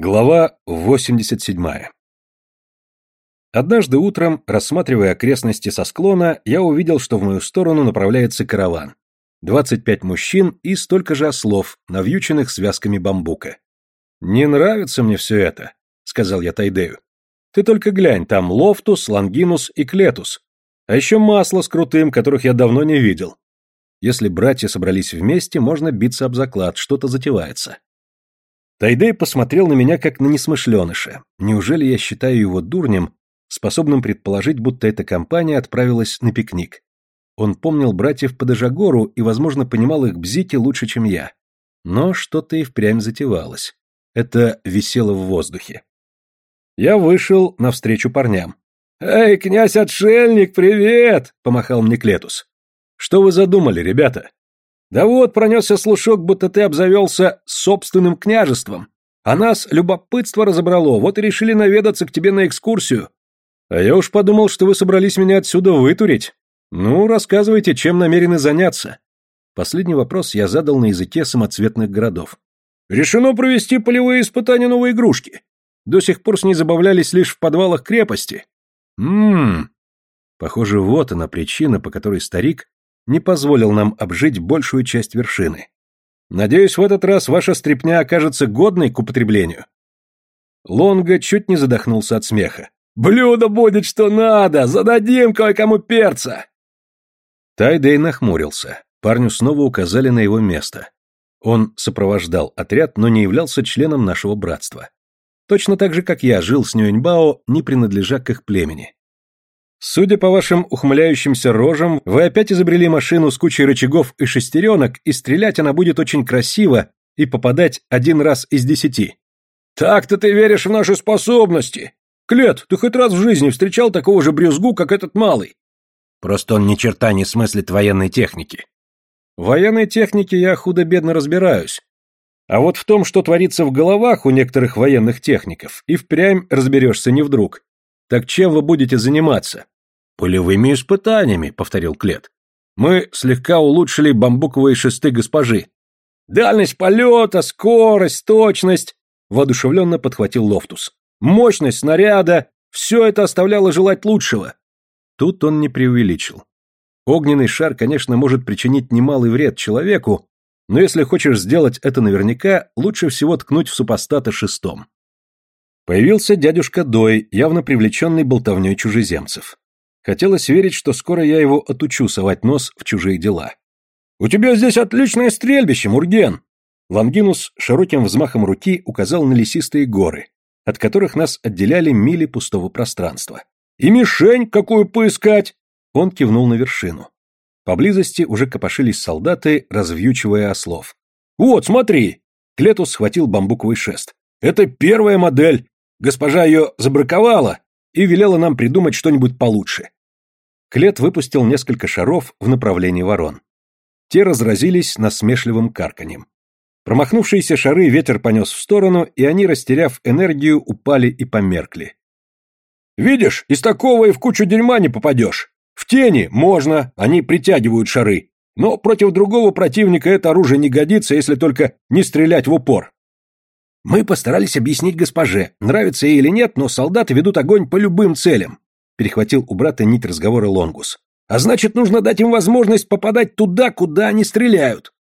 Глава 87. Однажды утром, рассматривая окрестности со склона, я увидел, что в мою сторону направляется караван. 25 мужчин и столько же ослов, навьюченных связками бамбука. «Не нравится мне все это», — сказал я Тайдею. «Ты только глянь, там Лофтус, Лангинус и Клетус. А еще масло с крутым, которых я давно не видел. Если братья собрались вместе, можно биться об заклад, что-то затевается». Тайдей посмотрел на меня как на несмышленыша. Неужели я считаю его дурнем, способным предположить, будто эта компания отправилась на пикник? Он помнил братьев по Дежагору и, возможно, понимал их бзики лучше, чем я. Но что-то и впрямь затевалось. Это висело в воздухе. Я вышел навстречу парням. «Эй, князь-отшельник, привет!» — помахал мне Клетус. «Что вы задумали, ребята?» Да вот, пронесся слушок, будто ты обзавелся собственным княжеством. А нас любопытство разобрало, вот и решили наведаться к тебе на экскурсию. А я уж подумал, что вы собрались меня отсюда вытурить. Ну, рассказывайте, чем намерены заняться. Последний вопрос я задал на языке самоцветных городов. Решено провести полевые испытания новой игрушки. До сих пор с ней забавлялись лишь в подвалах крепости. Ммм. Похоже, вот она причина, по которой старик не позволил нам обжить большую часть вершины. Надеюсь, в этот раз ваша стряпня окажется годной к употреблению. Лонга чуть не задохнулся от смеха. «Блюдо будет что надо! Зададим кое-кому перца!» Тайдей нахмурился. Парню снова указали на его место. Он сопровождал отряд, но не являлся членом нашего братства. Точно так же, как я жил с Нюэньбао, не принадлежа к их племени. Судя по вашим ухмыляющимся рожам, вы опять изобрели машину с кучей рычагов и шестеренок, и стрелять она будет очень красиво и попадать один раз из десяти. Так-то ты веришь в наши способности. Клет, ты хоть раз в жизни встречал такого же брюзгу, как этот малый? Просто он ни черта не смыслит военной техники. В военной технике я худо-бедно разбираюсь. А вот в том, что творится в головах у некоторых военных техников, и впрямь разберешься не вдруг. Так чем вы будете заниматься? Полевыми испытаниями, повторил Клет. Мы слегка улучшили бамбуковые шесты госпожи. Дальность полета, скорость, точность, воодушевленно подхватил Лофтус. Мощность снаряда, все это оставляло желать лучшего. Тут он не преувеличил. Огненный шар, конечно, может причинить немалый вред человеку, но если хочешь сделать это наверняка, лучше всего ткнуть в супостата шестом. Появился дядюшка Дой, явно привлеченный болтовней чужеземцев. Хотелось верить, что скоро я его отучу совать нос в чужие дела. «У тебя здесь отличное стрельбище, Мурген!» Лангинус широким взмахом руки указал на лесистые горы, от которых нас отделяли мили пустого пространства. «И мишень какую поискать!» Он кивнул на вершину. Поблизости уже копошились солдаты, развьючивая ослов. «Вот, смотри!» Клетус схватил бамбуковый шест. «Это первая модель, Госпожа ее забраковала и велела нам придумать что-нибудь получше. Клет выпустил несколько шаров в направлении ворон. Те разразились насмешливым карканьем. Промахнувшиеся шары ветер понес в сторону, и они, растеряв энергию, упали и померкли. «Видишь, из такого и в кучу дерьма не попадешь. В тени можно, они притягивают шары. Но против другого противника это оружие не годится, если только не стрелять в упор. Мы постарались объяснить госпоже, нравится ей или нет, но солдаты ведут огонь по любым целям, перехватил у брата нить разговора Лонгус. А значит, нужно дать им возможность попадать туда, куда они стреляют.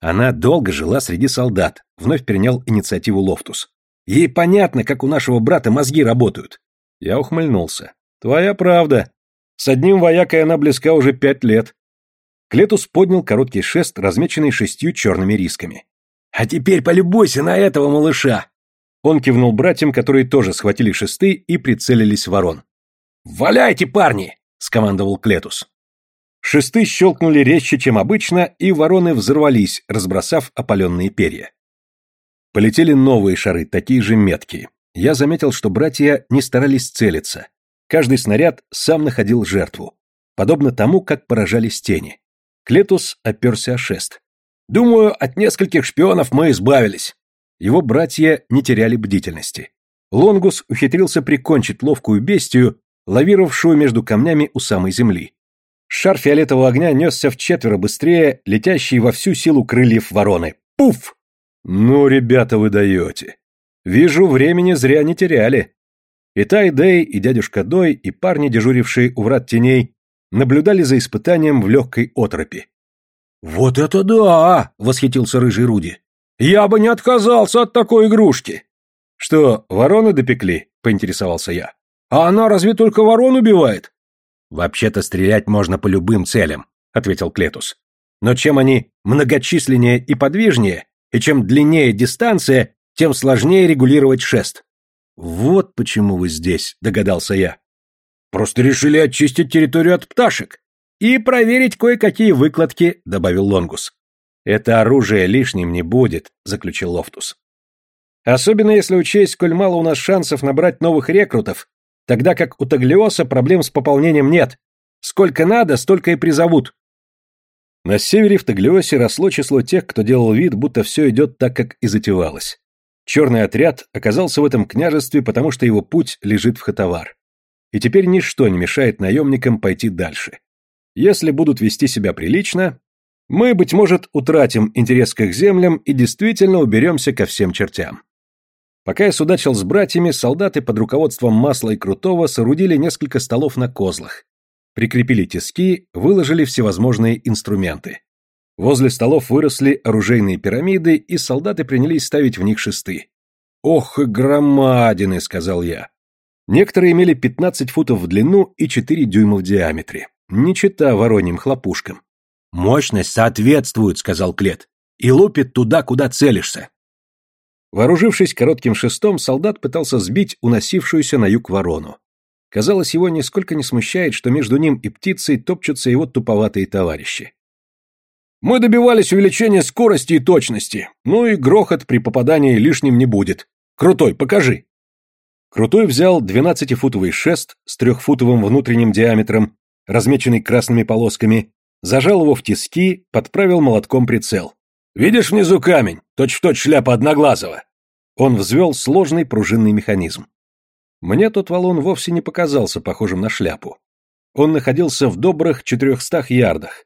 Она долго жила среди солдат, вновь перенял инициативу Лофтус. Ей понятно, как у нашего брата мозги работают. Я ухмыльнулся. Твоя правда. С одним воякой она близка уже пять лет. Клетус поднял короткий шест, размеченный шестью черными рисками. «А теперь полюбуйся на этого малыша!» Он кивнул братьям, которые тоже схватили шесты и прицелились в ворон. «Валяйте, парни!» — скомандовал Клетус. Шесты щелкнули резче, чем обычно, и вороны взорвались, разбросав опаленные перья. Полетели новые шары, такие же меткие. Я заметил, что братья не старались целиться. Каждый снаряд сам находил жертву. Подобно тому, как поражались тени. Клетус оперся о шест. Думаю, от нескольких шпионов мы избавились. Его братья не теряли бдительности. Лонгус ухитрился прикончить ловкую бестию, лавировавшую между камнями у самой земли. Шар фиолетового огня несся в четверо быстрее, летящий во всю силу крыльев вороны. Пуф! Ну, ребята, вы даете. Вижу, времени зря не теряли. И Тай Дэй, и дядюшка Дой, и парни, дежурившие у врат теней, наблюдали за испытанием в легкой отропи. «Вот это да!» — восхитился рыжий Руди. «Я бы не отказался от такой игрушки!» «Что, вороны допекли?» — поинтересовался я. «А она разве только ворон убивает?» «Вообще-то стрелять можно по любым целям», — ответил Клетус. «Но чем они многочисленнее и подвижнее, и чем длиннее дистанция, тем сложнее регулировать шест». «Вот почему вы здесь», — догадался я. «Просто решили очистить территорию от пташек и проверить кое-какие выкладки», — добавил Лонгус. «Это оружие лишним не будет», — заключил Лофтус. «Особенно если учесть, сколь мало у нас шансов набрать новых рекрутов, тогда как у Таглиоса проблем с пополнением нет. Сколько надо, столько и призовут». На севере в Таглиосе росло число тех, кто делал вид, будто все идет так, как и затевалось. Черный отряд оказался в этом княжестве, потому что его путь лежит в Хатавар. И теперь ничто не мешает наемникам пойти дальше. Если будут вести себя прилично, мы, быть может, утратим интерес к их землям и действительно уберемся ко всем чертям. Пока я судачил с братьями, солдаты под руководством Масла и Крутого соорудили несколько столов на козлах, прикрепили тиски, выложили всевозможные инструменты. Возле столов выросли оружейные пирамиды, и солдаты принялись ставить в них шесты. «Ох и громадины!» — сказал я. Некоторые имели 15 футов в длину и 4 дюйма в диаметре. Не чита вороньим хлопушкам. «Мощность соответствует», — сказал Клет, — «и лупит туда, куда целишься». Вооружившись коротким шестом, солдат пытался сбить уносившуюся на юг ворону. Казалось, его нисколько не смущает, что между ним и птицей топчутся его туповатые товарищи. Мы добивались увеличения скорости и точности. Ну и грохот при попадании лишним не будет. Крутой, покажи. Крутой взял 12-футовый шест с трехфутовым внутренним диаметром, размеченный красными полосками, зажал его в тиски, подправил молотком прицел. «Видишь внизу камень? Точь-в-точь шляпа Одноглазого!» Он взвел сложный пружинный механизм. Мне тот валун вовсе не показался похожим на шляпу. Он находился в добрых четырехстах ярдах,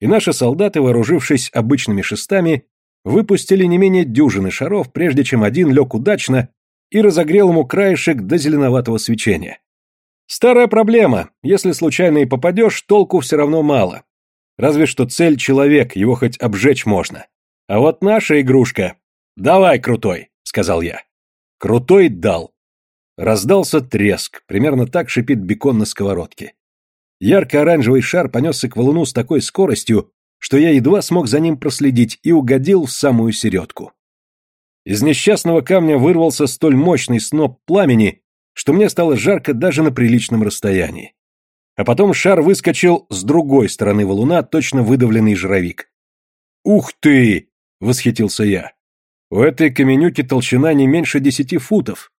и наши солдаты, вооружившись обычными шестами, выпустили не менее дюжины шаров, прежде чем один лег удачно и разогрел ему краешек до зеленоватого свечения. Старая проблема, если случайно и попадешь, толку все равно мало. Разве что цель человек, его хоть обжечь можно. А вот наша игрушка... «Давай, Крутой!» — сказал я. Крутой дал. Раздался треск, примерно так шипит бекон на сковородке. Ярко-оранжевый шар понесся к валуну с такой скоростью, что я едва смог за ним проследить и угодил в самую середку. Из несчастного камня вырвался столь мощный сноп пламени, что мне стало жарко даже на приличном расстоянии. А потом шар выскочил с другой стороны валуна, точно выдавленный жировик. «Ух ты!» — восхитился я. «У этой каменюки толщина не меньше десяти футов.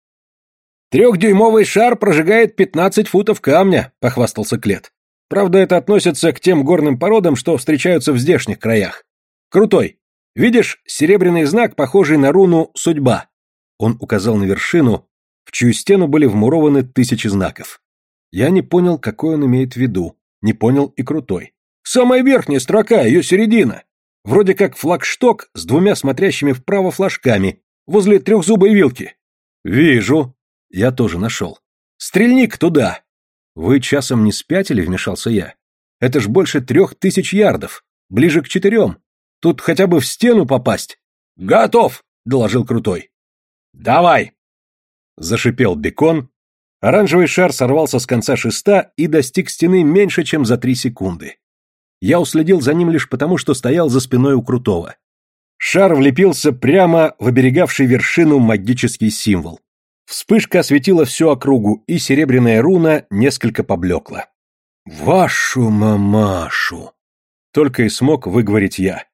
«Трехдюймовый шар прожигает пятнадцать футов камня», — похвастался Клет. «Правда, это относится к тем горным породам, что встречаются в здешних краях. Крутой. Видишь серебряный знак, похожий на руну «Судьба»?» Он указал на вершину, в чью стену были вмурованы тысячи знаков. Я не понял, какой он имеет в виду, не понял и Крутой. «Самая верхняя строка, ее середина. Вроде как флагшток с двумя смотрящими вправо флажками, возле трехзубой вилки». «Вижу», я тоже нашел. Стрельник туда! Вы часом не спятили, вмешался я. Это ж больше трех тысяч ярдов. Ближе к четырем. Тут хотя бы в стену попасть. Готов, доложил Крутой. Давай! Зашипел бекон. Оранжевый шар сорвался с конца шеста и достиг стены меньше, чем за три секунды. Я уследил за ним лишь потому, что стоял за спиной у Крутого. Шар влепился прямо в оберегавший вершину магический символ. Вспышка осветила всю округу, и серебряная руна несколько поблекла. «Вашу мамашу!» Только и смог выговорить я.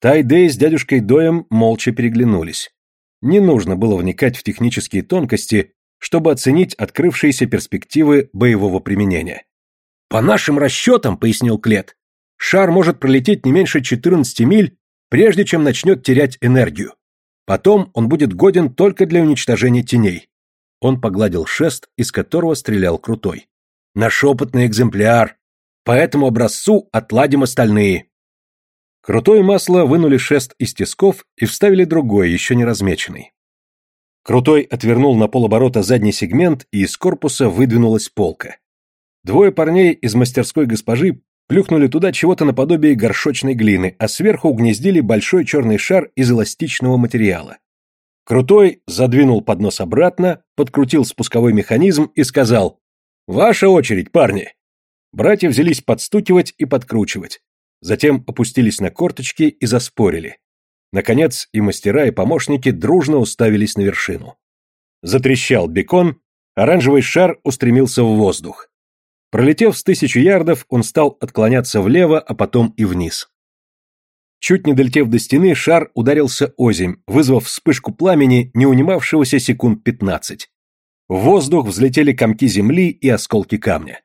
Тайдей с дядюшкой Доем молча переглянулись. Не нужно было вникать в технические тонкости, чтобы оценить открывшиеся перспективы боевого применения. «По нашим расчетам», — пояснил Клет, — «шар может пролететь не меньше 14 миль, прежде чем начнет терять энергию. Потом он будет годен только для уничтожения теней. Он погладил шест, из которого стрелял крутой. Наш опытный экземпляр. По этому образцу отладим остальные. Крутой масло вынули шест из тисков и вставили другой, еще не размеченный. Крутой отвернул на полоборота задний сегмент, и из корпуса выдвинулась полка. Двое парней из мастерской госпожи плюхнули туда чего-то наподобие горшочной глины, а сверху угнездили большой черный шар из эластичного материала. Крутой задвинул поднос обратно, подкрутил спусковой механизм и сказал «Ваша очередь, парни!». Братья взялись подстукивать и подкручивать. Затем опустились на корточки и заспорили. Наконец и мастера, и помощники дружно уставились на вершину. Затрещал бекон, оранжевый шар устремился в воздух. Пролетев с тысячи ярдов, он стал отклоняться влево, а потом и вниз. Чуть не долетев до стены, шар ударился озимь, вызвав вспышку пламени, не унимавшегося секунд пятнадцать. В воздух взлетели комки земли и осколки камня.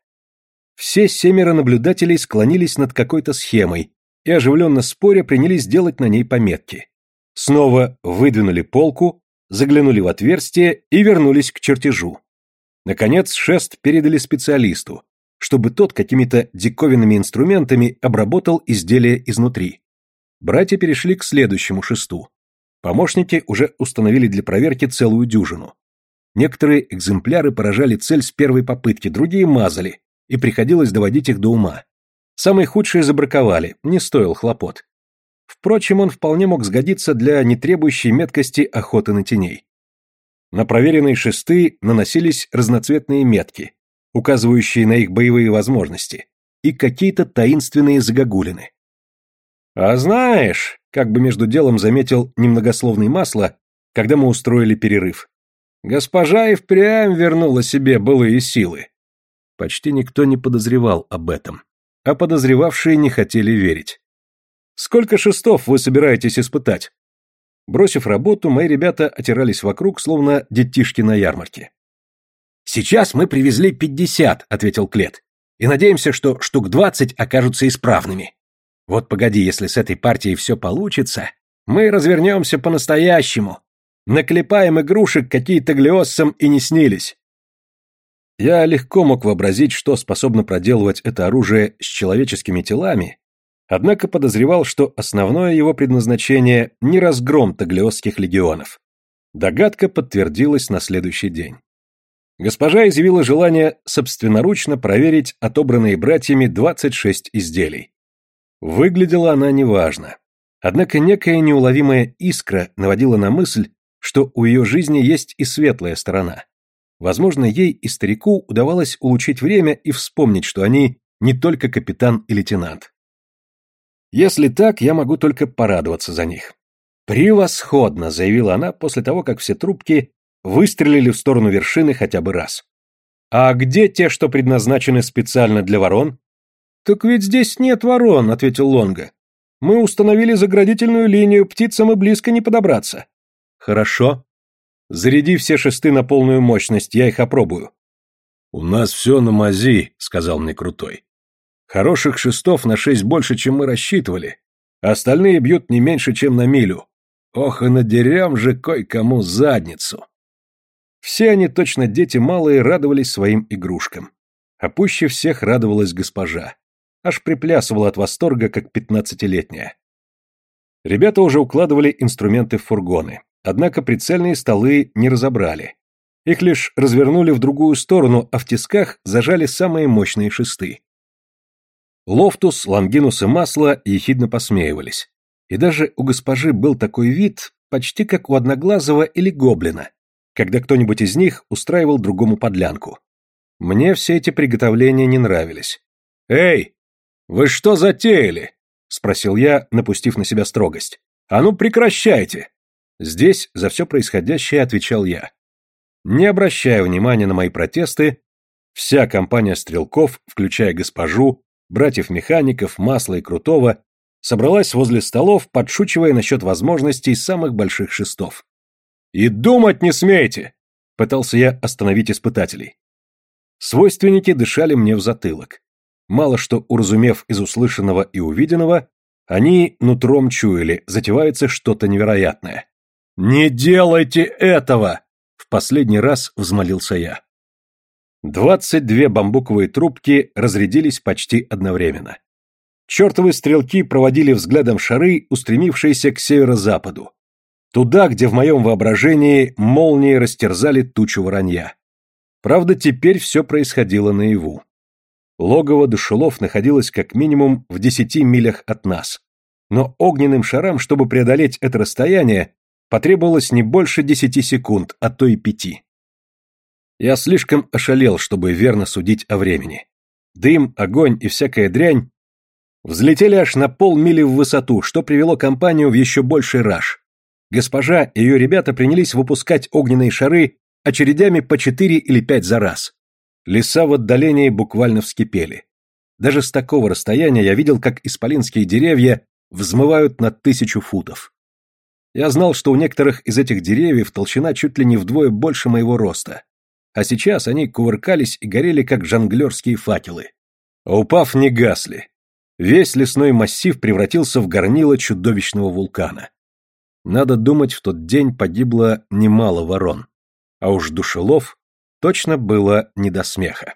Все семеро наблюдателей склонились над какой-то схемой и, оживленно споря, принялись делать на ней пометки. Снова выдвинули полку, заглянули в отверстие и вернулись к чертежу. Наконец шест передали специалисту, чтобы тот какими-то диковинными инструментами обработал изделие изнутри. Братья перешли к следующему шесту. Помощники уже установили для проверки целую дюжину. Некоторые экземпляры поражали цель с первой попытки, другие мазали, и приходилось доводить их до ума. Самые худшие забраковали, не стоил хлопот. Впрочем, он вполне мог сгодиться для нетребующей меткости охоты на теней. На проверенные шесты наносились разноцветные метки, указывающие на их боевые возможности, и какие-то таинственные загогулины. «А знаешь», — как бы между делом заметил немногословный масло, когда мы устроили перерыв, «госпожа и впрямь вернула себе былые силы». Почти никто не подозревал об этом, а подозревавшие не хотели верить. «Сколько шестов вы собираетесь испытать?» Бросив работу, мои ребята отирались вокруг, словно детишки на ярмарке. «Сейчас мы привезли пятьдесят», — ответил Клет. «И надеемся, что штук двадцать окажутся исправными. Вот погоди, если с этой партией все получится, мы развернемся по-настоящему. Наклепаем игрушек, какие-то глиоссам и не снились». Я легко мог вообразить, что способно проделывать это оружие с человеческими телами, однако подозревал, что основное его предназначение не разгром таглиосских легионов. Догадка подтвердилась на следующий день. Госпожа изъявила желание собственноручно проверить отобранные братьями 26 изделий. Выглядела она неважно. Однако некая неуловимая искра наводила на мысль, что у ее жизни есть и светлая сторона. Возможно, ей и старику удавалось улучшить время и вспомнить, что они не только капитан и лейтенант. Если так, я могу только порадоваться за них. «Превосходно!» — заявила она после того, как все трубки выстрелили в сторону вершины хотя бы раз. А где те, что предназначены специально для ворон? Так ведь здесь нет ворон, ответил Лонга. Мы установили заградительную линию, птицам и близко не подобраться. Хорошо. Заряди все шесты на полную мощность, я их опробую. У нас все на мази, сказал мне Крутой. Хороших шестов на шесть больше, чем мы рассчитывали. Остальные бьют не меньше, чем на милю. Ох, и надерем же кое-кому задницу. Все они, точно дети малые, радовались своим игрушкам. А пуще всех радовалась госпожа. Аж приплясывала от восторга, как пятнадцатилетняя. Ребята уже укладывали инструменты в фургоны, однако прицельные столы не разобрали. Их лишь развернули в другую сторону, а в тисках зажали самые мощные шесты. Лофтус, Лангинус и Масло ехидно посмеивались. И даже у госпожи был такой вид, почти как у Одноглазого или Гоблина, когда кто-нибудь из них устраивал другому подлянку. Мне все эти приготовления не нравились. «Эй, вы что затеяли?» — спросил я, напустив на себя строгость. «А ну прекращайте!» Здесь за все происходящее отвечал я. Не обращая внимания на мои протесты, вся компания стрелков, включая госпожу, братьев-механиков, Масла и Крутого, собралась возле столов, подшучивая насчет возможностей самых больших шестов. «И думать не смейте!» — пытался я остановить испытателей. Свойственники дышали мне в затылок. Мало что уразумев из услышанного и увиденного, они нутром чуяли, затевается что-то невероятное. «Не делайте этого!» — в последний раз взмолился я. Двадцать две бамбуковые трубки разрядились почти одновременно. Чертовы стрелки проводили взглядом шары, устремившиеся к северо-западу. Туда, где в моем воображении молнии растерзали тучу воронья. Правда, теперь все происходило наяву. Логово душелов находилось как минимум в десяти милях от нас. Но огненным шарам, чтобы преодолеть это расстояние, потребовалось не больше десяти секунд, а то и пяти. Я слишком ошалел, чтобы верно судить о времени. Дым, огонь и всякая дрянь взлетели аж на полмили в высоту, что привело компанию в еще больший раж. Госпожа и ее ребята принялись выпускать огненные шары очередями по четыре или пять за раз. Леса в отдалении буквально вскипели. Даже с такого расстояния я видел, как исполинские деревья взмывают на тысячу футов. Я знал, что у некоторых из этих деревьев толщина чуть ли не вдвое больше моего роста. А сейчас они кувыркались и горели, как жонглерские факелы. А упав, не гасли. Весь лесной массив превратился в горнило чудовищного вулкана. Надо думать, в тот день погибло немало ворон. А уж душелов точно было не до смеха.